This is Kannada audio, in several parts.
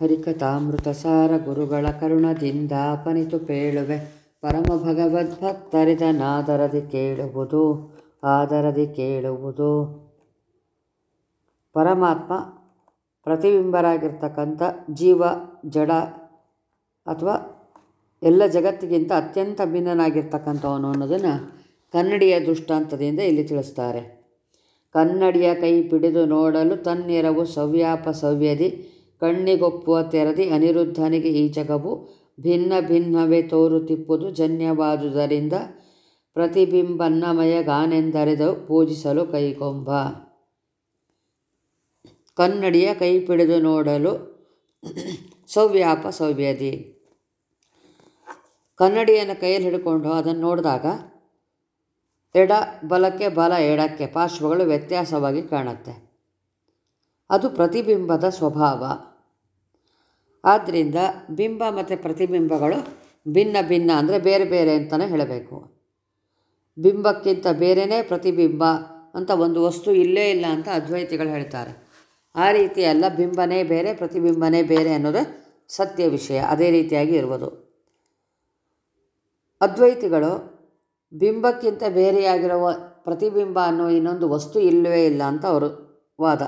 ಹರಿಕಥಾಮೃತ ಸಾರ ಗುರುಗಳ ಕರುಣದಿಂದ ಪನಿತು ಪೇಳುವೆ. ಪರಮ ಭಗವದ್ಭಕ್ತರಿದನಾದರದಿ ಕೇಳುವುದು, ಆದರದಿ ಕೇಳುವುದು. ಪರಮಾತ್ಮ ಪ್ರತಿಬಿಂಬರಾಗಿರ್ತಕ್ಕಂಥ ಜೀವ, ಜಡ ಅಥವಾ ಎಲ್ಲ ಜಗತ್ತಿಗಿಂತ ಅತ್ಯಂತ ಭಿನ್ನನಾಗಿರ್ತಕ್ಕಂಥವನು ಅನ್ನೋದನ್ನು ಕನ್ನಡಿಯ ದೃಷ್ಟಾಂತದಿಂದ ಇಲ್ಲಿ ತಿಳಿಸ್ತಾರೆ. ಕನ್ನಡಿಯ ಕೈ ಪಿಡಿದು ನೋಡಲು ತನ್ನೆರವು ಸವ್ಯಾಪ ಸವ್ಯದಿ ಕಣ್ಣಿಗೊಪ್ಪುವ ತೆರದಿ ಅನಿರುದ್ಧನಿಗೆ ಈ ಜಗವು ಭಿನ್ನ ಭಿನ್ನವೇ ತೋರುತಿಪ್ಪುದು ಜನ್ಯವಾದುದರಿಂದ ಪ್ರತಿಬಿಂಬನ್ನಮಯ ಗಾನೆಂದರೆದು ಪೂಜಿಸಲು ಕೈಗೊಂಬ. ಕನ್ನಡಿಯ ಕೈ ಪಿಡಿದು ನೋಡಲು ಸವ್ಯಾಪ ಸವ್ಯದಿ. ಕನ್ನಡಿಯನ್ನು ಕೈಯಲ್ಲಿ ಹಿಡ್ಕೊಂಡು ಅದನ್ನು ನೋಡಿದಾಗ ಎಡ ಬಲಕ್ಕೆ ಬಲ, ಎಡಕ್ಕೆ ಪಾರ್ಶ್ವಗಳು ವ್ಯತ್ಯಾಸವಾಗಿ ಕಾಣುತ್ತೆ. ಅದು ಪ್ರತಿಬಿಂಬದ ಸ್ವಭಾವ. ಆದ್ದರಿಂದ ಬಿಂಬ ಮತ್ತು ಪ್ರತಿಬಿಂಬಗಳು ಭಿನ್ನ ಭಿನ್ನ ಅಂದರೆ ಬೇರೆ ಬೇರೆ ಅಂತಲೇ ಹೇಳಬೇಕು. ಬಿಂಬಕ್ಕಿಂತ ಬೇರೆಯೇ ಪ್ರತಿಬಿಂಬ ಅಂತ ಒಂದು ವಸ್ತು ಇಲ್ಲೇ ಇಲ್ಲ ಅಂತ ಅದ್ವೈತಿಗಳು ಹೇಳ್ತಾರೆ. ಆ ರೀತಿ ಅಲ್ಲ ಬಿಂಬನೇ ಬೇರೆ, ಪ್ರತಿಬಿಂಬನೇ ಬೇರೆ ಅನ್ನೋದು ಸತ್ಯ ವಿಷಯ. ಅದೇ ರೀತಿಯಾಗಿ ಇರುವುದು ಅದ್ವೈತಿಗಳು ಬಿಂಬಕ್ಕಿಂತ ಬೇರೆಯಾಗಿರುವ ಪ್ರತಿಬಿಂಬ ಅನ್ನೋ ಇನ್ನೊಂದು ವಸ್ತು ಇಲ್ಲವೇ ಇಲ್ಲ ಅಂತ ಅವರು ವಾದ.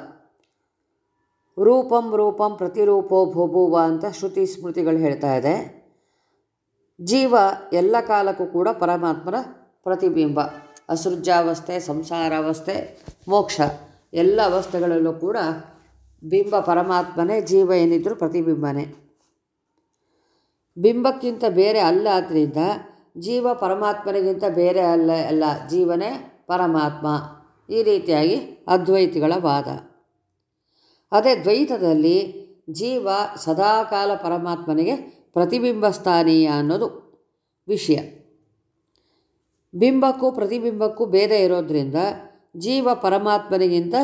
ರೂಪಂ ರೂಪಂ ಪ್ರತಿರೂಪೋ ಭೂಭುವ ಅಂತ ಶ್ರುತಿ ಸ್ಮೃತಿಗಳು ಹೇಳ್ತಾ ಇದೆ. ಜೀವ ಎಲ್ಲ ಕಾಲಕ್ಕೂ ಕೂಡ ಪರಮಾತ್ಮನ ಪ್ರತಿಬಿಂಬ. ಅಸೃಜಾವಸ್ಥೆ, ಸಂಸಾರಾವಸ್ಥೆ, ಮೋಕ್ಷ ಎಲ್ಲ ಅವಸ್ಥೆಗಳಲ್ಲೂ ಕೂಡ ಬಿಂಬ ಪರಮಾತ್ಮನೇ, ಜೀವ ಏನಿದ್ರೂ ಪ್ರತಿಬಿಂಬನೇ. ಬಿಂಬಕ್ಕಿಂತ ಬೇರೆ ಅಲ್ಲ ಆದ್ದರಿಂದ ಜೀವ ಪರಮಾತ್ಮನಿಗಿಂತ ಬೇರೆ ಅಲ್ಲ ಅಲ್ಲ ಜೀವನೇ ಪರಮಾತ್ಮ. ಈ ರೀತಿಯಾಗಿ ಅದ್ವೈತಿಗಳ ವಾದ. ಅದೇ ದ್ವೈತದಲ್ಲಿ ಜೀವ ಸದಾಕಾಲ ಪರಮಾತ್ಮನಿಗೆ ಪ್ರತಿಬಿಂಬಸ್ಥಾನೀಯ ಅನ್ನೋದು ವಿಷಯ. ಬಿಂಬಕ್ಕೂ ಪ್ರತಿಬಿಂಬಕ್ಕೂ ಭೇದ ಇರೋದ್ರಿಂದ ಜೀವ ಪರಮಾತ್ಮನಿಗಿಂತ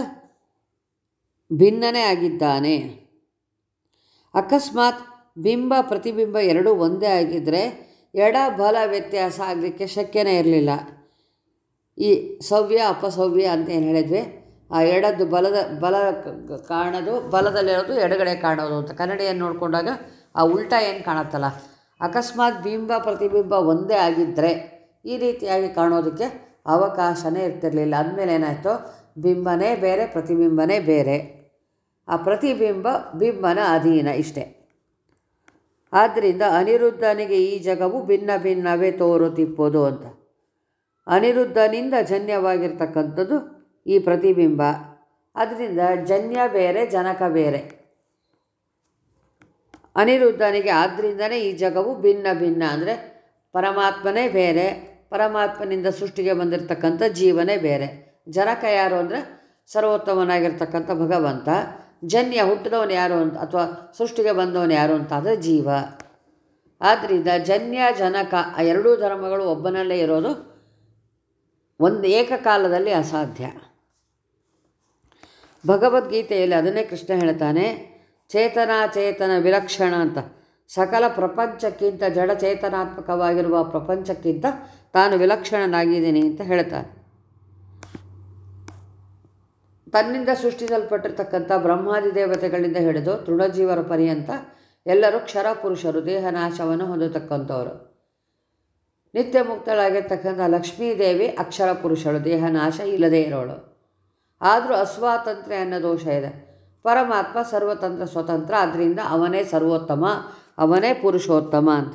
ಭಿನ್ನನೇ ಆಗಿದ್ದಾನೆ. ಅಕಸ್ಮಾತ್ ಬಿಂಬ ಪ್ರತಿಬಿಂಬ ಎರಡೂ ಒಂದೇ ಆಗಿದ್ದರೆ ಎಡ ಬಲ ವ್ಯತ್ಯಾಸ ಆಗಲಿಕ್ಕೆ ಶಕ್ಯನೇ ಇರಲಿಲ್ಲ. ಈ ಸವ್ಯ, ಅಪಸವ್ಯ ಅಂತ ಏನು ಹೇಳಿದ್ವಿ? ಆ ಎಡದ್ದು ಬಲದ, ಬಲ ಕಾಣೋದು ಬಲದಲ್ಲಿರೋದು ಎಡಗಡೆ ಕಾಣೋದು ಅಂತ. ಕನ್ನಡಿಯನ್ನು ನೋಡಿಕೊಂಡಾಗ ಆ ಉಲ್ಟಾ ಏನು ಕಾಣುತ್ತಲ್ಲ? ಅಕಸ್ಮಾತ್ ಬಿಂಬ ಪ್ರತಿಬಿಂಬ ಒಂದೇ ಆಗಿದ್ದರೆ ಈ ರೀತಿಯಾಗಿ ಕಾಣೋದಕ್ಕೆ ಅವಕಾಶನೇ ಇರ್ತಿರಲಿಲ್ಲ. ಅಂದಮೇಲೆ ಏನಾಯಿತು? ಬಿಂಬನೇ ಬೇರೆ, ಪ್ರತಿಬಿಂಬನೇ ಬೇರೆ. ಆ ಪ್ರತಿಬಿಂಬ ಬಿಂಬನ ಅಧೀನ ಇಷ್ಟೆ. ಆದ್ದರಿಂದ ಅನಿರುದ್ಧನಿಗೆ ಈ ಜಗವು ಭಿನ್ನ ಭಿನ್ನವೇ ತೋರುತ್ತಿಪ್ಪೋದು ಅಂತ. ಅನಿರುದ್ಧನಿಂದ ಜನ್ಯವಾಗಿರ್ತಕ್ಕಂಥದ್ದು ಈ ಪ್ರತಿಬಿಂಬ. ಅದರಿಂದ ಜನ್ಯ ಬೇರೆ, ಜನಕ ಬೇರೆ. ಅನಿರುದ್ಧನಿಗೆ ಆದ್ದರಿಂದನೇ ಈ ಜಗವು ಭಿನ್ನ ಭಿನ್ನ ಅಂದರೆ ಪರಮಾತ್ಮನೇ ಬೇರೆ, ಪರಮಾತ್ಮನಿಂದ ಸೃಷ್ಟಿಗೆ ಬಂದಿರತಕ್ಕಂಥ ಜೀವನೇ ಬೇರೆ. ಜನಕ ಯಾರು ಅಂದರೆ ಸರ್ವೋತ್ತಮನಾಗಿರ್ತಕ್ಕಂಥ ಭಗವಂತ. ಜನ್ಯ ಹುಟ್ಟಿದವನು ಯಾರು ಅಂತ ಅಥವಾ ಸೃಷ್ಟಿಗೆ ಬಂದವನು ಯಾರು ಅಂತ ಅಂದರೆ ಜೀವ. ಆದ್ದರಿಂದ ಜನ್ಯ, ಜನಕ ಆ ಎರಡೂ ಧರ್ಮಗಳು ಒಬ್ಬನಲ್ಲೇ ಇರೋದು ಒಂದು ಏಕಕಾಲದಲ್ಲಿ ಅಸಾಧ್ಯ. ಭಗವದ್ಗೀತೆಯಲ್ಲಿ ಅದನ್ನೇ ಕೃಷ್ಣ ಹೇಳ್ತಾನೆ, ಚೇತನ ಚೇತನ ವಿಲಕ್ಷಣ ಅಂತ. ಸಕಲ ಪ್ರಪಂಚಕ್ಕಿಂತ ಜಡಚೇತನಾತ್ಮಕವಾಗಿರುವ ಪ್ರಪಂಚಕ್ಕಿಂತ ತಾನು ವಿಲಕ್ಷಣನಾಗಿದ್ದೀನಿ ಅಂತ ಹೇಳ್ತಾನೆ. ತನ್ನಿಂದ ಸೃಷ್ಟಿಸಲ್ಪಟ್ಟಿರ್ತಕ್ಕಂಥ ಬ್ರಹ್ಮಾದಿ ದೇವತೆಗಳಿಂದ ಹಿಡಿದು ತೃಣಜೀವರ ಪರ್ಯಂತ ಎಲ್ಲರೂ ಕ್ಷರ ಪುರುಷರು ದೇಹನಾಶವನ್ನು ಹೊಂದತಕ್ಕಂಥವರು. ನಿತ್ಯ ಮುಕ್ತಳಾಗಿರ್ತಕ್ಕಂಥ ಲಕ್ಷ್ಮೀದೇವಿ ಅಕ್ಷರ ಪುರುಷಳು ದೇಹನಾಶ ಇಲ್ಲದೇ ಇರೋಳು. ಆದರೂ ಅಸ್ವಾತಂತ್ರ್ಯ ಅನ್ನೋ ದೋಷ ಇದೆ. ಪರಮಾತ್ಮ ಸರ್ವತಂತ್ರ ಸ್ವತಂತ್ರ ಆದ್ದರಿಂದ ಅವನೇ ಸರ್ವೋತ್ತಮ, ಅವನೇ ಪುರುಷೋತ್ತಮ ಅಂತ.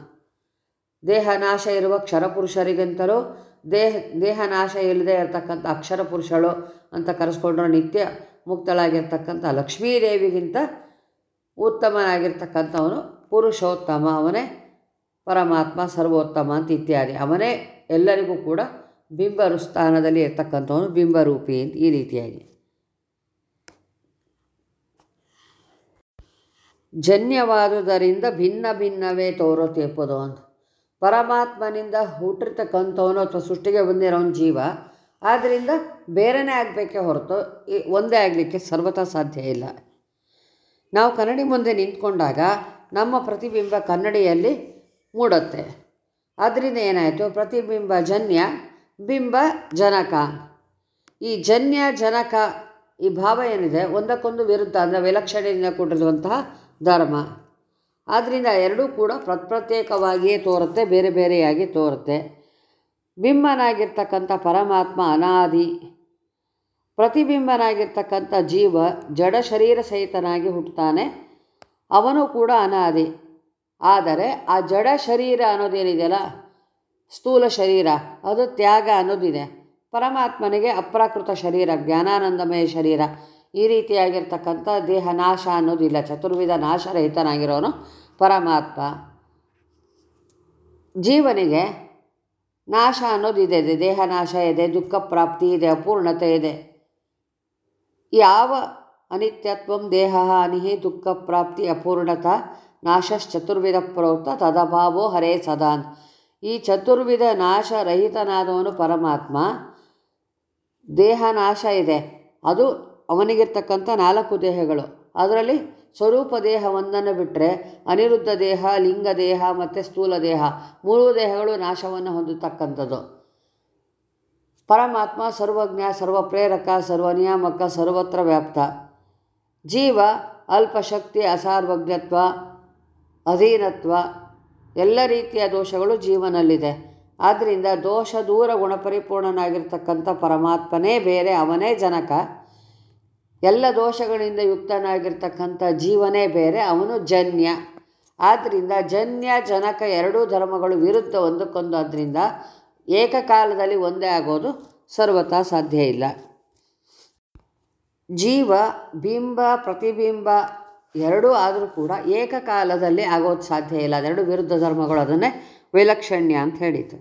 ದೇಹ ನಾಶ ಇರುವ ಕ್ಷರಪುರುಷರಿಗಿಂತಲೂ ದೇಹ ದೇಹನಾಶ ಇಲ್ಲದೆ ಇರತಕ್ಕಂಥ ಅಕ್ಷರ ಪುರುಷಳು ಅಂತ ಕರೆಸ್ಕೊಂಡ್ರೆ ನಿತ್ಯ ಮುಕ್ತಳಾಗಿರ್ತಕ್ಕಂಥ ಲಕ್ಷ್ಮೀದೇವಿಗಿಂತ ಉತ್ತಮನಾಗಿರ್ತಕ್ಕಂಥವನು ಪುರುಷೋತ್ತಮ, ಅವನೇ ಪರಮಾತ್ಮ ಸರ್ವೋತ್ತಮ ಅಂತ ಇತ್ಯಾದಿ. ಅವನೇ ಎಲ್ಲರಿಗೂ ಕೂಡ ಬಿಂಬರು ಸ್ಥಾನದಲ್ಲಿ ಇರ್ತಕ್ಕಂಥವನು ಬಿಂಬರೂಪಿ ಅಂತ ಈ ರೀತಿಯಾಗಿ. ಜನ್ಯವಾದುದರಿಂದ ಭಿನ್ನ ಭಿನ್ನವೇ ತೋರುತ್ತಿಪ್ಪದು ಅಂತ ಪರಮಾತ್ಮನಿಂದ ಹುಟ್ಟಿರ್ತಕ್ಕಂಥವನು ಅಥವಾ ಸೃಷ್ಟಿಗೆ ಬಂದಿರೋನು ಜೀವ. ಆದ್ದರಿಂದ ಬೇರೆನೇ ಆಗಬೇಕೇ ಹೊರತು ಒಂದೇ ಆಗಲಿಕ್ಕೆ ಸರ್ವತಾ ಸಾಧ್ಯ ಇಲ್ಲ. ನಾವು ಕನ್ನಡಿ ಮುಂದೆ ನಿಂತ್ಕೊಂಡಾಗ ನಮ್ಮ ಪ್ರತಿಬಿಂಬ ಕನ್ನಡಿಯಲ್ಲಿ ಮೂಡುತ್ತೆ. ಅದರಿಂದ ಏನಾಯಿತು? ಪ್ರತಿಬಿಂಬ ಜನ್ಯ ಬಿಂಬ ಜನಕ. ಈ ಜನ್ಯ ಜನಕ ಈ ಭಾವ ಏನಿದೆ? ಒಂದಕ್ಕೊಂದು ವಿರುದ್ಧ ಅಂದರೆ ವಿಲಕ್ಷಣೆಯಿಂದ ಕೂಡಿರುವಂತಹ ಧರ್ಮ. ಆದ್ದರಿಂದ ಎರಡೂ ಕೂಡ ಪ್ರತ್ಯೇಕವಾಗಿಯೇ ತೋರುತ್ತೆ, ಬೇರೆ ಬೇರೆಯಾಗಿ ತೋರುತ್ತೆ. ಬಿಂಬನಾಗಿರ್ತಕ್ಕಂಥ ಪರಮಾತ್ಮ ಅನಾದಿ, ಪ್ರತಿಬಿಂಬನಾಗಿರ್ತಕ್ಕಂಥ ಜೀವ ಜಡ ಶರೀರ ಸಹಿತನಾಗಿ ಹುಟ್ಟುತ್ತಾನೆ. ಅವನು ಕೂಡ ಅನಾದಿ. ಆದರೆ ಆ ಜಡ ಶರೀರ ಅನ್ನೋದೇನಿದೆಯಲ್ಲ ಸ್ಥೂಲ ಶರೀರ. ಅದು ತ್ಯಾಗ ಅನ್ನೋದಿದೆ. ಪರಮಾತ್ಮನಿಗೆ ಅಪ್ರಾಕೃತ ಶರೀರ, ಜ್ಞಾನಾನಂದಮಯ ಶರೀರ. ಈ ರೀತಿಯಾಗಿರ್ತಕ್ಕಂಥ ದೇಹ ನಾಶ ಅನ್ನೋದಿಲ್ಲ. ಚತುರ್ವಿಧ ನಾಶರಹಿತನಾಗಿರೋನು ಪರಮಾತ್ಮ. ಜೀವನಿಗೆ ನಾಶ ಅನ್ನೋದಿದೆ. ದೇಹ ನಾಶ, ಇದೆ ದುಃಖ ಪ್ರಾಪ್ತಿ, ಇದೆ ಅಪೂರ್ಣತೆ, ಇದೆ. ಯಾವ ಅನಿತ್ಯತ್ವಂ ದೇಹ ಹಾನಿಹಿ ದುಃಖ ಪ್ರಾಪ್ತಿ ಅಪೂರ್ಣತ ನಾಶಶ್ಚತುರ್ವಿಧ ಪ್ರೋಕ್ತ ತದಭಾವೋ ಹರೇ ಸದಾನ್. ಈ ಚತುರ್ವಿಧ ನಾಶರಹಿತನಾದವನು ಪರಮಾತ್ಮ. ದೇಹ ನಾಶ ಇದೆ. ಅದು ಅವನಿಗಿರ್ತಕ್ಕಂಥ ನಾಲ್ಕು ದೇಹಗಳು. ಅದರಲ್ಲಿ ಸ್ವರೂಪ ದೇಹ ಒಂದನ್ನು ಬಿಟ್ಟರೆ ಅನಿರುದ್ಧ ದೇಹ, ಲಿಂಗ ದೇಹ ಮತ್ತು ಸ್ಥೂಲ ದೇಹ. ಮೂರು ದೇಹಗಳು ನಾಶವನ್ನು ಹೊಂದತಕ್ಕಂಥದ್ದು. ಪರಮಾತ್ಮ ಸರ್ವಜ್ಞ, ಸರ್ವಪ್ರೇರಕ, ಸರ್ವನಿಯಾಮಕ, ಸರ್ವತ್ರ ವ್ಯಾಪ್ತ. ಜೀವ, ಅಲ್ಪಶಕ್ತಿ, ಅಸಾರ್ವಜ್ಞತ್ವ, ಅಧೀನತ್ವ ಎಲ್ಲ ರೀತಿಯ ದೋಷಗಳು ಜೀವನಲ್ಲಿದೆ. ಆದ್ದರಿಂದ ದೋಷ ದೂರ ಗುಣಪರಿಪೂರ್ಣನಾಗಿರ್ತಕ್ಕಂಥ ಪರಮಾತ್ಮನೇ ಬೇರೆ, ಅವನೇ ಜನಕ. ಎಲ್ಲ ದೋಷಗಳಿಂದ ಯುಕ್ತನಾಗಿರ್ತಕ್ಕಂಥ ಜೀವನೇ ಬೇರೆ, ಅವನು ಜನ್ಯ. ಆದ್ದರಿಂದ ಜನ್ಯ, ಜನಕ ಎರಡೂ ಧರ್ಮಗಳು ವಿರುದ್ಧ ಒಂದಕ್ಕೊಂದು ಆದ್ದರಿಂದ ಏಕಕಾಲದಲ್ಲಿ ಒಂದೇ ಆಗೋದು ಸರ್ವತಾ ಸಾಧ್ಯ ಇಲ್ಲ. ಜೀವ, ಬಿಂಬ, ಪ್ರತಿಬಿಂಬ ಎರಡೂ ಆದರೂ ಕೂಡ ಏಕಕಾಲದಲ್ಲಿ ಆಗೋದು ಸಾಧ್ಯ ಇಲ್ಲ. ಅದೆರಡು ವಿರುದ್ಧ ಧರ್ಮಗಳು, ಅದನ್ನೇ ವಿಲಕ್ಷಣ್ಯ ಅಂತ ಹೇಳಿತು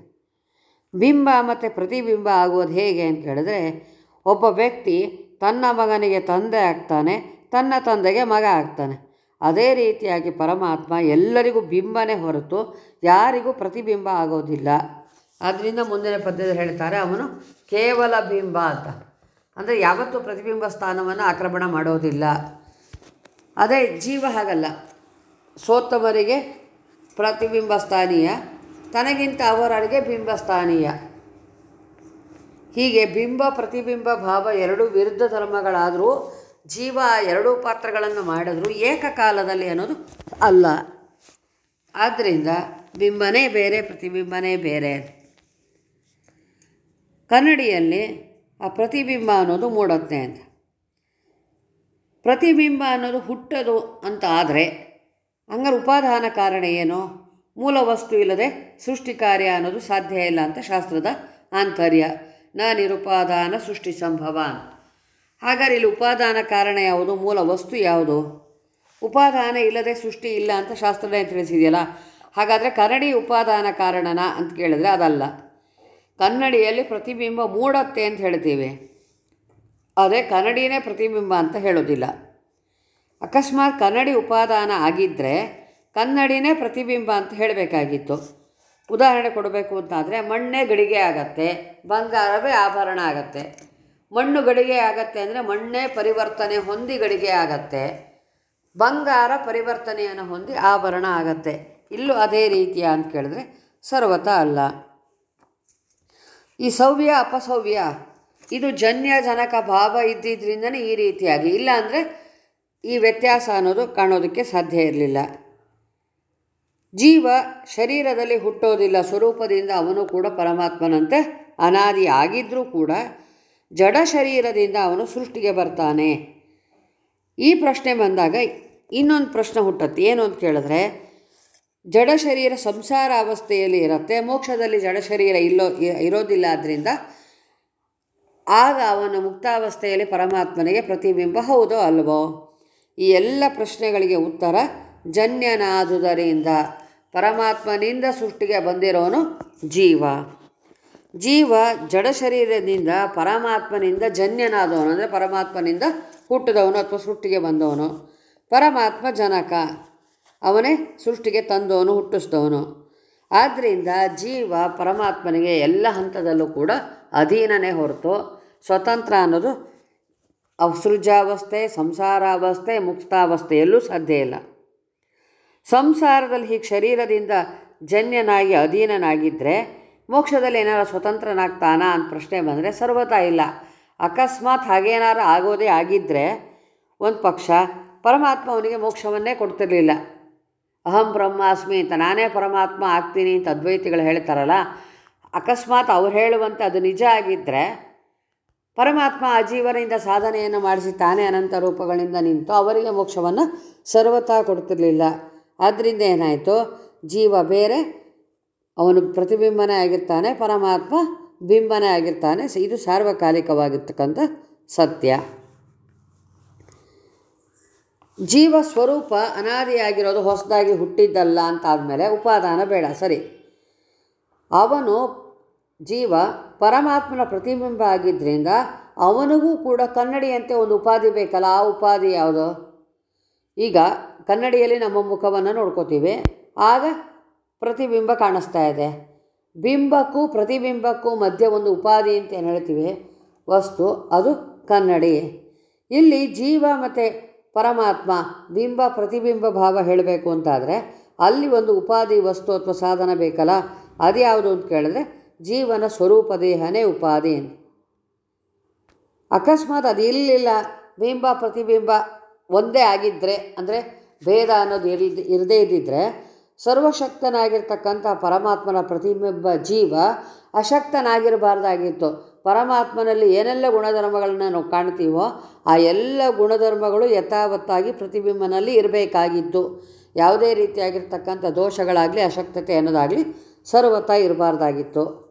ಬಿಂಬ ಮತ್ತು ಪ್ರತಿಬಿಂಬ ಆಗೋದು ಹೇಗೆ ಅಂತ ಹೇಳಿದ್ರೆ ಒಬ್ಬ ವ್ಯಕ್ತಿ ತನ್ನ ಮಗನಿಗೆ ತಂದೆ ಆಗ್ತಾನೆ, ತನ್ನ ತಂದೆಗೆ ಮಗ ಆಗ್ತಾನೆ. ಅದೇ ರೀತಿಯಾಗಿ ಪರಮಾತ್ಮ ಎಲ್ಲರಿಗೂ ಬಿಂಬನೇ ಹೊರತು ಯಾರಿಗೂ ಪ್ರತಿಬಿಂಬ ಆಗೋದಿಲ್ಲ. ಆದ್ದರಿಂದ ಮುಂದಿನ ಪದ್ಯದಲ್ಲಿ ಹೇಳ್ತಾರೆ, ಅವನು ಕೇವಲ ಬಿಂಬ ಅಂತ. ಅಂದರೆ ಯಾವತ್ತೂ ಪ್ರತಿಬಿಂಬ ಸ್ಥಾನವನ್ನು ಆಕ್ರಮಣ ಮಾಡೋದಿಲ್ಲ. ಅದೇ ಜೀವ ಹಾಗಲ್ಲ. ಸೋತವರಿಗೆ ಪ್ರತಿಬಿಂಬ ಸ್ಥಾನೀಯ, ತನಗಿಂತ ಅವರರಿಗೆ ಬಿಂಬ ಸ್ಥಾನೀಯ. ಹೀಗೆ ಬಿಂಬ, ಪ್ರತಿಬಿಂಬ, ಭಾವ ಎರಡು ವಿರುದ್ಧ ಧರ್ಮಗಳಾದರೂ, ಜೀವ ಎರಡೂ ಪಾತ್ರಗಳನ್ನು ಮಾಡಿದ್ರು ಏಕಕಾಲದಲ್ಲಿ ಅನ್ನೋದು ಅಲ್ಲ. ಆದ್ದರಿಂದ ಬಿಂಬನೇ ಬೇರೆ, ಪ್ರತಿಬಿಂಬನೇ ಬೇರೆ. ಕನ್ನಡಿಯಲ್ಲಿ ಆ ಪ್ರತಿಬಿಂಬ ಅನ್ನೋದು ಮೂಡತ್ತೆ ಅಂತ. ಪ್ರತಿಬಿಂಬ ಅನ್ನೋದು ಹುಟ್ಟದು ಅಂತ ಆದರೆ ಹಂಗಾರೆ ಉಪಾದಾನ ಕಾರಣ ಏನು? ಮೂಲ ವಸ್ತು ಇಲ್ಲದೆ ಸೃಷ್ಟಿ ಕಾರ್ಯ ಅನ್ನೋದು ಸಾಧ್ಯ ಇಲ್ಲ ಅಂತ ಶಾಸ್ತ್ರದ ಆಂತರ್ಯ. ನ ನಿರುಪಾದಾನ ಸೃಷ್ಟಿ ಸಂಭವ ಹಾಗಾದ್ರೆ ಇಲ್ಲಿ ಉಪಾದಾನ ಕಾರಣ ಯಾವುದು? ಮೂಲ ವಸ್ತು ಯಾವುದು? ಉಪಾದಾನ ಇಲ್ಲದೆ ಸೃಷ್ಟಿ ಇಲ್ಲ ಅಂತ ಶಾಸ್ತ್ರನೇ ತಿಳಿಸಿದೆಯಲ್ಲ? ಹಾಗಾದರೆ ಕನ್ನಡಿ ಉಪಾದಾನ ಕಾರಣನ ಅಂತ ಕೇಳಿದ್ರೆ ಅದಲ್ಲ. ಕನ್ನಡಿಯಲ್ಲಿ ಪ್ರತಿಬಿಂಬ ಮೂಡತ್ತೆ ಅಂತ ಹೇಳ್ತೀವಿ. ಅದೇ ಕನ್ನಡಿನೇ ಪ್ರತಿಬಿಂಬ ಅಂತ ಹೇಳೋದಿಲ್ಲ. ಅಕಸ್ಮಾತ್ ಕನ್ನಡಿ ಉಪಾದಾನ ಆಗಿದ್ದರೆ ಕನ್ನಡಿನೇ ಪ್ರತಿಬಿಂಬ ಅಂತ ಹೇಳಬೇಕಾಗಿತ್ತು. ಉದಾಹರಣೆ ಕೊಡಬೇಕು ಅಂತಾದರೆ ಮಣ್ಣೇ ಗಡಿಗೆ ಆಗತ್ತೆ, ಬಂಗಾರವೇ ಆಭರಣ ಆಗತ್ತೆ. ಮಣ್ಣು ಗಡಿಗೆ ಆಗತ್ತೆ ಅಂದರೆ ಮಣ್ಣೇ ಪರಿವರ್ತನೆ ಹೊಂದಿ ಗಡಿಗೆ ಆಗತ್ತೆ. ಬಂಗಾರ ಪರಿವರ್ತನೆಯನ್ನು ಹೊಂದಿ ಆಭರಣ ಆಗತ್ತೆ. ಇಲ್ಲೂ ಅದೇ ರೀತಿಯ ಅಂತ ಕೇಳಿದ್ರೆ ಸರ್ವತ ಅಲ್ಲ. ಈ ಸೌವ್ಯ ಅಪಸೌವ್ಯ ಇದು ಜನ್ಯ ಜನಕ ಭಾವ ಇದ್ದಿದ್ದರಿಂದನೇ ಈ ರೀತಿಯಾಗಿ. ಇಲ್ಲ ಅಂದರೆ ಈ ವ್ಯತ್ಯಾಸ ಅನ್ನೋದು ಕಾಣೋದಕ್ಕೆ ಸಾಧ್ಯ ಇರಲಿಲ್ಲ. ಜೀವ ಶರೀರದಲ್ಲಿ ಹುಟ್ಟೋದಿಲ್ಲ, ಸ್ವರೂಪದಿಂದ ಅವನು ಕೂಡ ಪರಮಾತ್ಮನಂತೆ ಅನಾದಿ ಆಗಿದ್ದರೂ ಕೂಡ ಜಡ ಶರೀರದಿಂದ ಅವನು ಸೃಷ್ಟಿಗೆ ಬರ್ತಾನೆ. ಈ ಪ್ರಶ್ನೆ ಬಂದಾಗ ಇನ್ನೊಂದು ಪ್ರಶ್ನೆ ಹುಟ್ಟತ್ತೆ. ಏನು ಅಂತ ಕೇಳಿದ್ರೆ, ಜಡ ಶರೀರ ಸಂಸಾರ ಅವಸ್ಥೆಯಲ್ಲಿ ಇರುತ್ತೆ, ಮೋಕ್ಷದಲ್ಲಿ ಜಡ ಶರೀರ ಇಲ್ಲೋ, ಇರೋದಿಲ್ಲ ಆದ್ದರಿಂದ ಆಗ ಅವನ ಮುಕ್ತಾವಸ್ಥೆಯಲ್ಲಿ ಪರಮಾತ್ಮನಿಗೆ ಪ್ರತಿಬಿಂಬ ಹೌದೋ ಅಲ್ವೋ? ಈ ಎಲ್ಲ ಪ್ರಶ್ನೆಗಳಿಗೆ ಉತ್ತರ ಜನ್ಯನಾದುದರಿಂದ ಪರಮಾತ್ಮನಿಂದ ಸೃಷ್ಟಿಗೆ ಬಂದಿರೋನು ಜೀವ. ಜೀವ ಜಡ ಶರೀರದಿಂದ ಪರಮಾತ್ಮನಿಂದ ಜನ್ಯನಾದವನು, ಅಂದರೆ ಪರಮಾತ್ಮನಿಂದ ಹುಟ್ಟಿದವನು ಅಥವಾ ಸೃಷ್ಟಿಗೆ ಬಂದವನು. ಪರಮಾತ್ಮ ಜನಕ. ಅವನೇ ಸೃಷ್ಟಿಗೆ ತಂದವನು, ಹುಟ್ಟಿಸಿದವನು. ಆದ್ದರಿಂದ ಜೀವ ಪರಮಾತ್ಮನಿಗೆ ಎಲ್ಲ ಹಂತದಲ್ಲೂ ಕೂಡ ಅಧೀನನೇ ಹೊರತು ಸ್ವತಂತ್ರ ಅನ್ನೋದು ಅಸೃಜಾವಸ್ಥೆ, ಸಂಸಾರಾವಸ್ಥೆ ಮುಕ್ತಾವಸ್ಥೆಯಲ್ಲೂ ಸಾಧ್ಯ ಇಲ್ಲ. ಸಂಸಾರದಲ್ಲಿ ಹೀಗೆ ಶರೀರದಿಂದ ಜನ್ಯನಾಗಿ ಅಧೀನನಾಗಿದ್ದರೆ ಮೋಕ್ಷದಲ್ಲಿ ಏನಾರು ಸ್ವತಂತ್ರನಾಗ್ತಾನಾ ಅಂತ ಪ್ರಶ್ನೆ ಬಂದರೆ ಸರ್ವತಾ ಇಲ್ಲ. ಅಕಸ್ಮಾತ್ ಹಾಗೇನಾರು ಆಗೋದೇ ಆಗಿದ್ದರೆ ಒಂದು ಪಕ್ಷ ಪರಮಾತ್ಮ ಅವನಿಗೆ ಮೋಕ್ಷವನ್ನೇ ಕೊಡ್ತಿರಲಿಲ್ಲ. ಅಹಂ ಬ್ರಹ್ಮಾಸ್ಮಿ ಅಂತ ನಾನೇ ಪರಮಾತ್ಮ ಆಗ್ತೀನಿ ಅಂತ ಅದ್ವೈತಿಗಳು ಹೇಳ್ತಾರಲ್ಲ ಅಕಸ್ಮಾತ್ ಅವ್ರು ಹೇಳುವಂಥ ಅದು ನಿಜ ಆಗಿದ್ದರೆ ಪರಮಾತ್ಮ ಆ ಜೀವನದಿಂದ ಸಾಧನೆಯನ್ನು ಮಾಡಿಸಿ ತಾನೇ ಅನಂತ ರೂಪಗಳಿಂದ ನಿಂತು ಅವರಿಗೆ ಮೋಕ್ಷವನ್ನು ಸರ್ವತಾ ಕೊಡ್ತಿರಲಿಲ್ಲ. ಆದ್ದರಿಂದ ಏನಾಯಿತು? ಜೀವ ಬೇರೆ, ಅವನು ಪ್ರತಿಬಿಂಬನೇ ಆಗಿರ್ತಾನೆ, ಪರಮಾತ್ಮ ಬಿಂಬನೇ ಆಗಿರ್ತಾನೆ. ಇದು ಸಾರ್ವಕಾಲಿಕವಾಗಿರ್ತಕ್ಕಂಥ ಸತ್ಯ. ಜೀವ ಸ್ವರೂಪ ಅನಾದಿಯಾಗಿರೋದು ಹೊಸದಾಗಿ ಹುಟ್ಟಿದ್ದಲ್ಲ ಅಂತ ಆದಮೇಲೆ ಉಪಾದಾನ ಬೇಡ. ಸರಿ. ಅವನು ಜೀವ ಪರಮಾತ್ಮನ ಪ್ರತಿಬಿಂಬ ಆಗಿದ್ದರಿಂದ ಅವನಿಗೂ ಕೂಡ ಕನ್ನಡಿಯಂತೆ ಒಂದು ಉಪಾಧಿ ಬೇಕಲ್ಲ. ಆ ಉಪಾಧಿ ಯಾವುದು? ಈಗ ಕನ್ನಡಿಯಲ್ಲಿ ನಮ್ಮ ಮುಖವನ್ನು ನೋಡ್ಕೋತೀವಿ. ಆಗ ಪ್ರತಿಬಿಂಬ ಕಾಣಿಸ್ತಾ ಇದೆ. ಬಿಂಬಕ್ಕೂ ಪ್ರತಿಬಿಂಬಕ್ಕೂ ಮಧ್ಯೆ ಒಂದು ಉಪಾಧಿ ಅಂತ ಏನು ಹೇಳ್ತೀವಿ? ವಸ್ತು. ಅದು ಕನ್ನಡಿ. ಇಲ್ಲಿ ಜೀವ ಮತ್ತು ಪರಮಾತ್ಮ ಬಿಂಬ ಪ್ರತಿಬಿಂಬ ಭಾವ ಹೇಳಬೇಕು ಅಂತಾದರೆ ಅಲ್ಲಿ ಒಂದು ಉಪಾಧಿ, ವಸ್ತು ಅಥವಾ ಸಾಧನ ಬೇಕಲ್ಲ. ಅದು ಯಾವುದು ಅಂತ ಕೇಳಿದ್ರೆ, ಜೀವನ ಸ್ವರೂಪ ದೇಹನೇ ಉಪಾಧಿ ಅಂತ. ಅಕಸ್ಮಾತ್ ಅದು ಇರಲಿಲ್ಲ, ಬಿಂಬ ಪ್ರತಿಬಿಂಬ ಒಂದೇ ಆಗಿದ್ದರೆ ಅಂದರೆ ಭೇದ ಅನ್ನೋದು ಇರ್ ಇರದೇ ಇದ್ದಿದ್ದರೆ ಸರ್ವಶಕ್ತನಾಗಿರ್ತಕ್ಕಂಥ ಪರಮಾತ್ಮನ ಪ್ರತಿಬಿಂಬ ಜೀವ ಅಶಕ್ತನಾಗಿರಬಾರ್ದಾಗಿತ್ತು. ಪರಮಾತ್ಮನಲ್ಲಿ ಏನೆಲ್ಲ ಗುಣಧರ್ಮಗಳನ್ನ ನಾವು ಕಾಣ್ತೀವೋ, ಆ ಎಲ್ಲ ಗುಣಧರ್ಮಗಳು ಯಥಾವತ್ತಾಗಿ ಪ್ರತಿಬಿಂಬನಲ್ಲಿ ಇರಬೇಕಾಗಿತ್ತು ಯಾವುದೇ ರೀತಿಯಾಗಿರ್ತಕ್ಕಂಥ ದೋಷಗಳಾಗಲಿ, ಅಶಕ್ತತೆ ಅನ್ನೋದಾಗಲಿ ಸರ್ವತಾ ಇರಬಾರ್ದಾಗಿತ್ತು.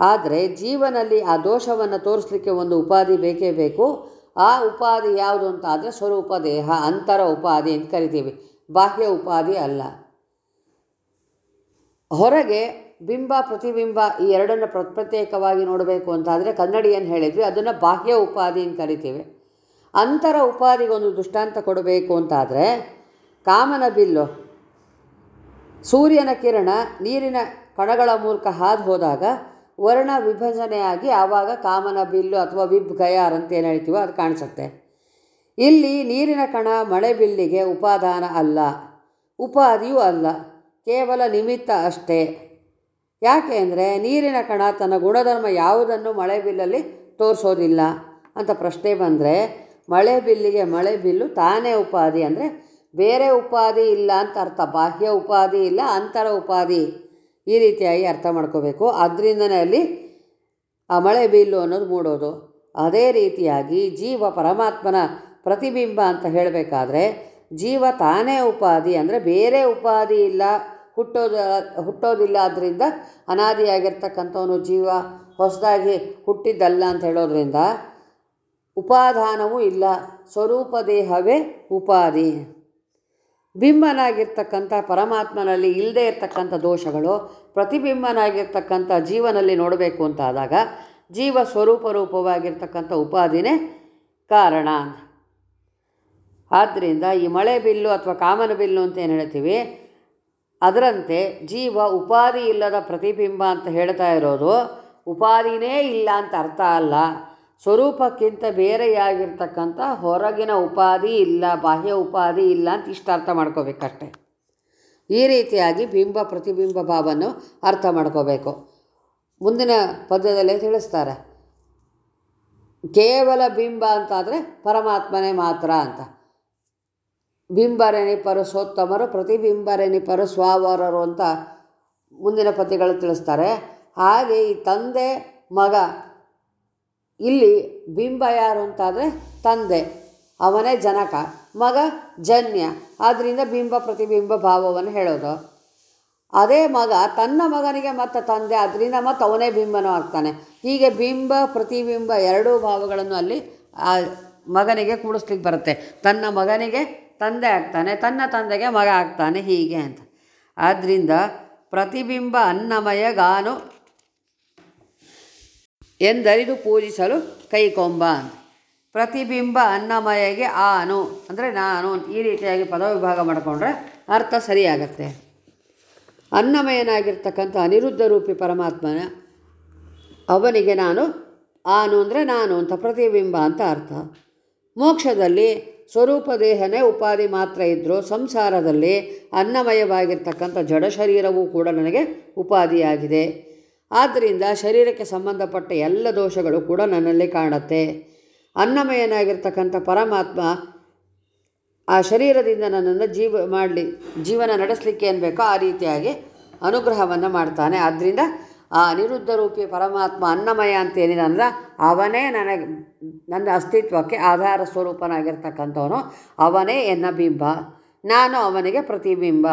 ಆದರೆ ಜೀವನಲ್ಲಿ ಆ ದೋಷವನ್ನು ತೋರಿಸಲಿಕ್ಕೆ ಒಂದು ಉಪಾಧಿ ಬೇಕೇ ಬೇಕು. ಆ ಉಪಾಧಿ ಯಾವುದು ಅಂತ ಆದರೆ ಸ್ವರೂಪ ದೇಹ, ಅಂತರ ಉಪಾಧಿ ಅಂತ ಕರಿತೀವಿ. ಬಾಹ್ಯ ಉಪಾಧಿ ಅಲ್ಲ. ಹೊರಗೆ ಬಿಂಬ, ಪ್ರತಿಬಿಂಬ ಈ ಎರಡನ್ನು ಪ್ರ, ಪ್ರತ್ಯೇಕವಾಗಿ ನೋಡಬೇಕು ಅಂತಾದರೆ ಏನು ಹೇಳಿದ್ವಿ, ಅದನ್ನು ಬಾಹ್ಯ ಉಪಾಧಿ ಅಂತ ಕರಿತೀವಿ. ಅಂತರ ಉಪಾಧಿಗೊಂದು ದೃಷ್ಟಾಂತ ಕೊಡಬೇಕು ಅಂತಾದರೆ ಕಾಮನ ಬಿಲ್ಲು. ಸೂರ್ಯನ ಕಿರಣ ನೀರಿನ ಕಣಗಳ ಮೂಲಕ ಹಾದು ಹೋದಾಗ ವರ್ಣ ವಿಭಜನೆಯಾಗಿ ಆವಾಗ ಕಾಮನ ಬಿಲ್ಲು ಅಥವಾ ವಿಬ್ ಗಯಾರ್ ಅಂತ ಏನು ಹೇಳ್ತೀವೋ ಅದು ಕಾಣಿಸುತ್ತೆ. ಇಲ್ಲಿ ನೀರಿನ ಕಣ ಮಳೆ ಬಿಲ್ಲಿಗೆ ಉಪಾದಾನ ಅಲ್ಲ, ಉಪಾದಿಯೂ ಅಲ್ಲ, ಕೇವಲ ನಿಮಿತ್ತ ಅಷ್ಟೇ. ಯಾಕೆ ಅಂದರೆ ನೀರಿನ ಕಣ ತನ್ನ ಗುಣಧರ್ಮ ಯಾವುದನ್ನು ಮಳೆ ಬಿಲ್ಲಲ್ಲಿ ತೋರಿಸೋದಿಲ್ಲ ಅಂತ ಪ್ರಶ್ನೆ ಬಂದರೆ ಮಳೆ ಬಿಲ್ಲಿಗೆ ಮಳೆ ಬಿಲ್ಲು ತಾನೇ ಉಪಾದಿ ಅಂದರೆ ಬೇರೆ ಉಪಾಧಿ ಇಲ್ಲ ಅಂತ ಅರ್ಥ. ಬಾಹ್ಯ ಉಪಾಧಿ ಇಲ್ಲ, ಅಂತರ ಉಪಾಧಿ ಈ ರೀತಿಯಾಗಿ ಅರ್ಥ ಮಾಡ್ಕೋಬೇಕು. ಅದರಿಂದನೇ ಅಲ್ಲಿ ಆ ಮಳೆ ಬಿಲ್ಲು ಅನ್ನೋದು ಮೂಡೋದು. ಅದೇ ರೀತಿಯಾಗಿ ಜೀವ ಪರಮಾತ್ಮನ ಪ್ರತಿಬಿಂಬ ಅಂತ ಹೇಳಬೇಕಾದ್ರೆ ಜೀವ ತಾನೇ ಉಪಾಧಿ ಅಂದರೆ ಬೇರೆ ಉಪಾಧಿ ಇಲ್ಲ, ಹುಟ್ಟೋದು ಹುಟ್ಟೋದಿಲ್ಲ ಆದ್ದರಿಂದ ಅನಾದಿಯಾಗಿರ್ತಕ್ಕಂಥವನು ಜೀವ, ಹೊಸದಾಗಿ ಹುಟ್ಟಿದ್ದಲ್ಲ ಅಂತ ಹೇಳೋದ್ರಿಂದ ಉಪಾದಾನವೂ ಇಲ್ಲ, ಸ್ವರೂಪ ದೇಹವೇ ಉಪಾಧಿ. ಬಿಂಬನಾಗಿರ್ತಕ್ಕಂಥ ಪರಮಾತ್ಮನಲ್ಲಿ ಇಲ್ಲದೇ ಇರತಕ್ಕಂಥ ದೋಷಗಳು, ಪ್ರತಿಬಿಂಬನಾಗಿರ್ತಕ್ಕಂಥ ಜೀವನಲ್ಲಿ ನೋಡಬೇಕು ಅಂತಾದಾಗ ಜೀವ ಸ್ವರೂಪ ರೂಪವಾಗಿರ್ತಕ್ಕಂಥ ಉಪಾಧಿನೇ ಕಾರಣ ಆದ್ದರಿಂದ ಈ ಮಳೆ ಬಿಲ್ಲು ಅಥವಾ ಕಾಮನ ಬಿಲ್ಲು ಅಂತ ಏನು ಹೇಳ್ತೀವಿ, ಅದರಂತೆ ಜೀವ ಉಪಾಧಿ ಇಲ್ಲದ ಪ್ರತಿಬಿಂಬ ಅಂತ ಹೇಳ್ತಾ ಇರೋದು, ಉಪಾಧಿನೇ ಇಲ್ಲ ಅಂತ ಅರ್ಥ ಅಲ್ಲ. ಸ್ವರೂಪಕ್ಕಿಂತ ಬೇರೆಯಾಗಿರ್ತಕ್ಕಂಥ ಹೊರಗಿನ ಉಪಾಧಿ ಇಲ್ಲ, ಬಾಹ್ಯ ಉಪಾಧಿ ಇಲ್ಲ ಅಂತ ಇಷ್ಟು ಅರ್ಥ ಮಾಡ್ಕೋಬೇಕಷ್ಟೆ. ಈ ರೀತಿಯಾಗಿ ಬಿಂಬ ಪ್ರತಿಬಿಂಬ ಭಾವವನ್ನು ಅರ್ಥ ಮಾಡ್ಕೋಬೇಕು. ಮುಂದಿನ ಪದ್ಯದಲ್ಲೇ ತಿಳಿಸ್ತಾರೆ. ಕೇವಲ ಬಿಂಬ ಅಂತಾದರೆ ಪರಮಾತ್ಮನೇ ಮಾತ್ರ ಅಂತ. ಬಿಂಬರೆನಿಪರು ಸೋತ್ತಮರು, ಪ್ರತಿಬಿಂಬರೆನಿಪರು ಸ್ವಾವರರು ಅಂತ ಮುಂದಿನ ಪತಿಗಳು ತಿಳಿಸ್ತಾರೆ. ಹಾಗೆ ಈ ತಂದೆ, ಮಗ ಇಲ್ಲಿ ಬಿಂಬ ಯಾರು ಅಂತಾದರೆ ತಂದೆ, ಅವನೇ ಜನಕ, ಮಗ ಜನ್ಯ. ಆದ್ದರಿಂದ ಬಿಂಬ ಪ್ರತಿಬಿಂಬ ಭಾವವನ್ನು ಹೇಳೋದು. ಅದೇ ಮಗ ತನ್ನ ಮಗನಿಗೆ ಮತ್ತು ತಂದೆ ಅದರಿಂದ ಮತ್ತು ಅವನೇ ಬಿಂಬನೂ ಆಗ್ತಾನೆ. ಹೀಗೆ ಬಿಂಬ, ಪ್ರತಿಬಿಂಬ ಎರಡೂ ಭಾವಗಳನ್ನು ಅಲ್ಲಿ ಮಗನಿಗೆ ಕೂಡಿಸ್ಲಿಕ್ಕೆ ಬರುತ್ತೆ. ತನ್ನ ಮಗನಿಗೆ ತಂದೆ ಆಗ್ತಾನೆ, ತನ್ನ ತಂದೆಗೆ ಮಗ ಆಗ್ತಾನೆ ಹೀಗೆ ಅಂತ. ಆದ್ದರಿಂದ ಪ್ರತಿಬಿಂಬ ಅನ್ನಮಯ ಗಾನು ಎಂದರಿದು ಪೂಜಿಸಲು ಕೈಕೊಂಬ ಪ್ರತಿಬಿಂಬ ಅನ್ನಮಯಗೆ ಆನು, ಅಂದರೆ ನಾನು ಈ ರೀತಿಯಾಗಿ ಪದವಿಭಾಗ ಮಾಡಿಕೊಂಡ್ರೆ ಅರ್ಥ ಸರಿಯಾಗತ್ತೆ. ಅನ್ನಮಯನಾಗಿರ್ತಕ್ಕಂಥ ಅನಿರುದ್ಧ ರೂಪಿ ಪರಮಾತ್ಮನ ಅವನಿಗೆ ನಾನು ಆನು ಅಂದರೆ ನಾನು ಅಂತ ಪ್ರತಿಬಿಂಬ ಅಂತ ಅರ್ಥ. ಮೋಕ್ಷದಲ್ಲಿ ಸ್ವರೂಪ ದೇಹನೇ ಉಪಾಧಿ ಮಾತ್ರ ಇದ್ದರೂ ಸಂಸಾರದಲ್ಲಿ ಅನ್ನಮಯವಾಗಿರ್ತಕ್ಕಂಥ ಜಡ ಶರೀರವೂ ಕೂಡ ನನಗೆ ಉಪಾಧಿಯಾಗಿದೆ. ಆದ್ದರಿಂದ ಶರೀರಕ್ಕೆ ಸಂಬಂಧಪಟ್ಟ ಎಲ್ಲ ದೋಷಗಳು ಕೂಡ ನನ್ನಲ್ಲಿ ಕಾಣುತ್ತೆ. ಅನ್ನಮಯನಾಗಿರ್ತಕ್ಕಂಥ ಪರಮಾತ್ಮ ಆ ಶರೀರದಿಂದ ನನ್ನನ್ನು ಜೀವ ಮಾಡಲಿ, ಜೀವನ ನಡೆಸಲಿಕ್ಕೆ ಏನು ಬೇಕೋ ಆ ರೀತಿಯಾಗಿ ಅನುಗ್ರಹವನ್ನು ಮಾಡ್ತಾನೆ. ಆದ್ದರಿಂದ ಆ ಅನಿರುದ್ಧ ರೂಪಿ ಪರಮಾತ್ಮ ಅನ್ನಮಯ ಅಂತ ಏನಿದಲ್ಲ ಅವನೇ ನನಗೆ, ನನ್ನ ಅಸ್ತಿತ್ವಕ್ಕೆ ಆಧಾರ ಸ್ವರೂಪನಾಗಿರ್ತಕ್ಕಂಥವನು ಅವನೇ ಎನ್ನ ಬಿಂಬ. ನಾನು ಅವನಿಗೆ ಪ್ರತಿಬಿಂಬ.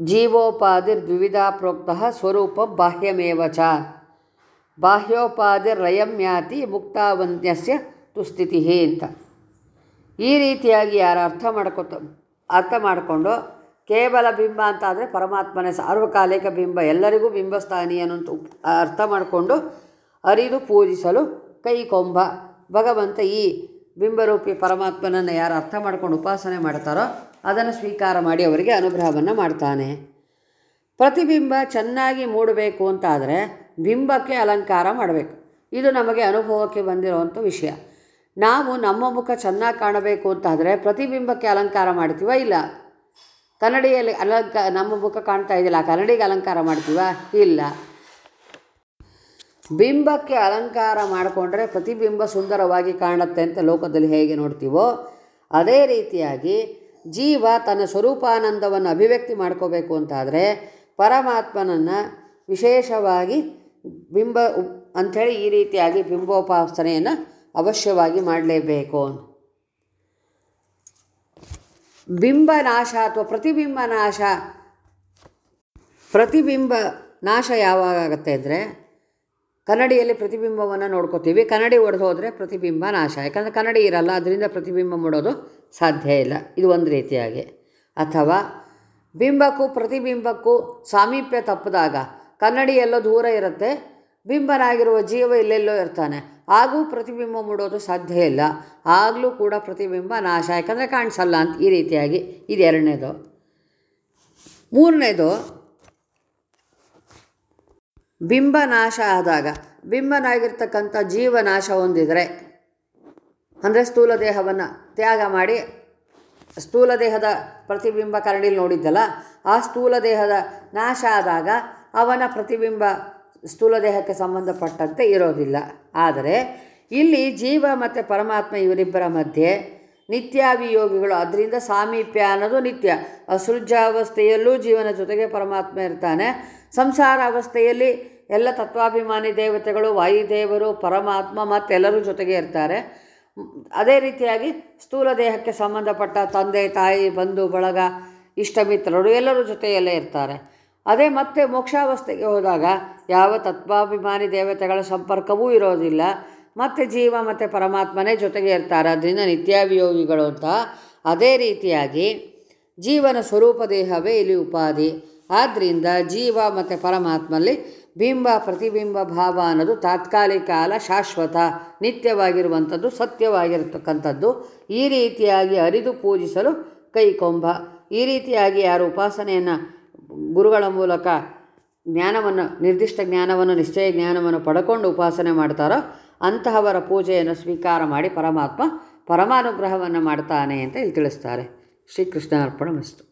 ಜೀವೋಪಾಧಿರ್ದ್ವಿವಿಧ ಪ್ರೋಕ್ತ ಸ್ವರೂಪ ಬಾಹ್ಯಮೇವ ಚ. ಬಾಹ್ಯೋಪಾಧಿರ್ಲಯಂ ಯಾತಿ ಮುಕ್ತಾವಂತ್ಯಸ್ಯ ತುಸ್ಥಿತಿ ಅಂತ. ಈ ರೀತಿಯಾಗಿ ಯಾರು ಅರ್ಥ ಮಾಡ್ಕೊತ, ಅರ್ಥ ಮಾಡಿಕೊಂಡು ಕೇವಲ ಬಿಂಬ ಅಂತ ಆದರೆ ಪರಮಾತ್ಮನೇ ಸಾರ್ವಕಾಲಿಕ ಬಿಂಬ, ಎಲ್ಲರಿಗೂ ಬಿಂಬಸ್ಥಾನೀಯನು ಅರ್ಥ ಮಾಡಿಕೊಂಡು ಅರಿದು ಪೂಜಿಸಲು ಕೈ ಕೊಂಬ. ಭಗವಂತ ಈ ಬಿಂಬರೂಪಿ ಪರಮಾತ್ಮನನ್ನು ಯಾರು ಅರ್ಥ ಮಾಡ್ಕೊಂಡು ಉಪಾಸನೆ ಮಾಡ್ತಾರೋ ಅದನ್ನು ಸ್ವೀಕಾರ ಮಾಡಿ ಅವರಿಗೆ ಅನುಗ್ರಹವನ್ನು ಮಾಡ್ತಾನೆ. ಪ್ರತಿಬಿಂಬ ಚೆನ್ನಾಗಿ ಮೂಡಬೇಕು ಅಂತಾದರೆ ಬಿಂಬಕ್ಕೆ ಅಲಂಕಾರ ಮಾಡಬೇಕು. ಇದು ನಮಗೆ ಅನುಭವಕ್ಕೆ ಬಂದಿರುವಂಥ ವಿಷಯ. ನಾವು ನಮ್ಮ ಮುಖ ಚೆನ್ನಾಗಿ ಕಾಣಬೇಕು ಅಂತಾದರೆ ಪ್ರತಿಬಿಂಬಕ್ಕೆ ಅಲಂಕಾರ ಮಾಡ್ತೀವ ಇಲ್ಲ? ಕನ್ನಡಿಯಲ್ಲಿ ಅಲಂಕಾರ ನಮ್ಮ ಮುಖ ಕಾಣ್ತಾ ಇದೆಯಲ್ಲ ಕನ್ನಡಿಗೆ ಅಲಂಕಾರ ಮಾಡ್ತೀವ? ಇಲ್ಲ. ಬಿಂಬಕ್ಕೆ ಅಲಂಕಾರ ಮಾಡಿಕೊಂಡ್ರೆ ಪ್ರತಿಬಿಂಬ ಸುಂದರವಾಗಿ ಕಾಣುತ್ತೆ ಅಂತ ಲೋಕದಲ್ಲಿ ಹೇಗೆ ನೋಡ್ತೀವೋ, ಅದೇ ರೀತಿಯಾಗಿ ಜೀವ ತನ್ನ ಸ್ವರೂಪಾನಂದವನ್ನು ಅಭಿವ್ಯಕ್ತಿ ಮಾಡ್ಕೋಬೇಕು ಅಂತಾದರೆ ಪರಮಾತ್ಮನನ್ನು ವಿಶೇಷವಾಗಿ ಬಿಂಬ ಅಂಥೇಳಿ ಈ ರೀತಿಯಾಗಿ ಬಿಂಬೋಪಾಸನೆಯನ್ನು ಅವಶ್ಯವಾಗಿ ಮಾಡಲೇಬೇಕು. ಬಿಂಬ ನಾಶ ಅಥವಾ ಪ್ರತಿಬಿಂಬ ನಾಶ ಪ್ರತಿಬಿಂಬ ನಾಶ ಯಾವಾಗ ಆಗುತ್ತೆ ಅಂದರೆ ಕನ್ನಡಿಯಲ್ಲಿ ಪ್ರತಿಬಿಂಬವನ್ನು ನೋಡ್ಕೋತೀವಿ. ಕನ್ನಡಿ ಒಡೆದು ಹೋದರೆ ಪ್ರತಿಬಿಂಬ ನಾಶ. ಯಾಕಂದರೆ ಕನ್ನಡಿ ಇರಲ್ಲ, ಅದರಿಂದ ಪ್ರತಿಬಿಂಬ ಮೂಡೋದು ಸಾಧ್ಯ ಇಲ್ಲ. ಇದು ಒಂದು ರೀತಿಯಾಗಿ. ಅಥವಾ ಬಿಂಬಕ್ಕೂ ಪ್ರತಿಬಿಂಬಕ್ಕೂ ಸಾಮೀಪ್ಯ ತಪ್ಪಿದಾಗ, ಕನ್ನಡಿ ಎಲ್ಲೋ ದೂರ ಇರುತ್ತೆ, ಬಿಂಬನಾಗಿರುವ ಜೀವ ಇಲ್ಲೆಲ್ಲೋ ಇರ್ತಾನೆ. ಆಗೂ ಪ್ರತಿಬಿಂಬ ಮೂಡೋದು ಸಾಧ್ಯ ಇಲ್ಲ. ಆಗಲೂ ಕೂಡ ಪ್ರತಿಬಿಂಬ ನಾಶ. ಯಾಕಂದರೆ ಕಾಣಿಸಲ್ಲ ಅಂತ ಈ ರೀತಿಯಾಗಿ. ಇದು ಎರಡನೇದು. ಮೂರನೇದು ಬಿಂಬ ನಾಶ ಆದಾಗ, ಬಿಂಬನಾಗಿರ್ತಕ್ಕಂಥ ಜೀವ ನಾಶ ಹೊಂದಿದರೆ, ಅಂದರೆ ಸ್ಥೂಲ ದೇಹವನ್ನು ತ್ಯಾಗ ಮಾಡಿ, ಸ್ಥೂಲ ದೇಹದ ಪ್ರತಿಬಿಂಬ ಕರಡಿಲಿ ನೋಡಿದ್ದಲ್ಲ, ಆ ಸ್ಥೂಲ ದೇಹದ ನಾಶ ಆದಾಗ ಅವನ ಪ್ರತಿಬಿಂಬ ಸ್ಥೂಲ ದೇಹಕ್ಕೆ ಸಂಬಂಧಪಟ್ಟಂತೆ ಇರೋದಿಲ್ಲ. ಆದರೆ, ಇಲ್ಲಿ ಜೀವ ಮತ್ತು ಪರಮಾತ್ಮ ಇವರಿಬ್ಬರ ಮಧ್ಯೆ ನಿತ್ಯಾಭಿಯೋಗಿಗಳು, ಅದರಿಂದ ಸಾಮೀಪ್ಯ ಅನ್ನೋದು ನಿತ್ಯ. ಅಸೃಜಾವಸ್ಥೆಯಲ್ಲೂ ಜೀವನ ಜೊತೆಗೆ ಪರಮಾತ್ಮ ಇರ್ತಾನೆ. ಸಂಸಾರ ಅವಸ್ಥೆಯಲ್ಲಿ ಎಲ್ಲ ತತ್ವಾಭಿಮಾನಿ ದೇವತೆಗಳು, ವಾಯುದೇವರು, ಪರಮಾತ್ಮ ಮತ್ತೆಲ್ಲರೂ ಜೊತೆಗೆ ಇರ್ತಾರೆ. ಅದೇ ರೀತಿಯಾಗಿ ಸ್ಥೂಲ ದೇಹಕ್ಕೆ ಸಂಬಂಧಪಟ್ಟ ತಂದೆ, ತಾಯಿ, ಬಂಧು, ಬಳಗ, ಇಷ್ಟಮಿತ್ರರು ಎಲ್ಲರೂ ಜೊತೆಯಲ್ಲೇ ಇರ್ತಾರೆ. ಅದೇ ಮತ್ತೆ ಮೋಕ್ಷಾವಸ್ಥೆಗೆ ಹೋದಾಗ ಯಾವ ತತ್ವಾಭಿಮಾನಿ ದೇವತೆಗಳ ಸಂಪರ್ಕವೂ ಇರೋದಿಲ್ಲ. ಮತ್ತು ಜೀವ ಮತ್ತು ಪರಮಾತ್ಮನೇ ಜೊತೆಗೆ ಇರ್ತಾರೆ. ಅದರಿಂದ ನಿತ್ಯಾಭಿಯೋಗಿಗಳು ಅಂತ. ಅದೇ ರೀತಿಯಾಗಿ ಜೀವನ ಸ್ವರೂಪ ದೇಹವೇ ಇಲ್ಲಿ ಉಪಾಧಿ. ಆದ್ದರಿಂದ ಜೀವ ಮತ್ತು ಪರಮಾತ್ಮಲ್ಲಿ ಬಿಂಬ, ಪ್ರತಿಬಿಂಬ, ಭಾವ ಅನ್ನೋದು ತಾತ್ಕಾಲಿಕ ಅಲ್ಲ, ಶಾಶ್ವತ, ನಿತ್ಯವಾಗಿರುವಂಥದ್ದು, ಸತ್ಯವಾಗಿರತಕ್ಕಂಥದ್ದು. ಈ ರೀತಿಯಾಗಿ ಅರಿದು ಪೂಜಿಸಲು ಕೈಕೊಂಬ. ಈ ರೀತಿಯಾಗಿ ಯಾರು ಉಪಾಸನೆಯನ್ನು ಗುರುಗಳ ಮೂಲಕ ಜ್ಞಾನವನ್ನು, ನಿರ್ದಿಷ್ಟ ಜ್ಞಾನವನ್ನು, ನಿಶ್ಚಯ ಜ್ಞಾನವನ್ನು ಪಡ್ಕೊಂಡು ಉಪಾಸನೆ ಮಾಡ್ತಾರೋ ಅಂತಹವರ ಪೂಜೆಯನ್ನು ಸ್ವೀಕಾರ ಮಾಡಿ ಪರಮಾತ್ಮ ಪರಮಾನುಗ್ರಹವನ್ನು ಮಾಡ್ತಾನೆ ಅಂತ ಇಲ್ಲಿ ತಿಳಿಸ್ತಾರೆ. ಶ್ರೀಕೃಷ್ಣ ಅರ್ಪಣ ಮಸ್ತು.